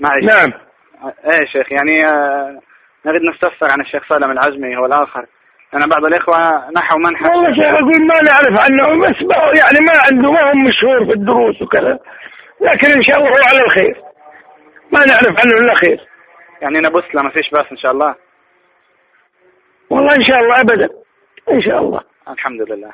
معي. نعم. آه، إيه شيخ يعني آه، نريد نستفسر عن الشيخ سالم العزمي هو الآخر أنا بعض الإخوة نحوا منحى. والله شيخ أقول ما نعرف عنه بس ما- يعني ما عنده ما هو مشهور في الدروس وكذا. لكن إن شاء الله هو على الخير. ما نعرف عنه إلا خير. يعني نبث له ما فيش بأس إن شاء الله. والله إن شاء الله أبدا. إن شاء الله. الحمد لله.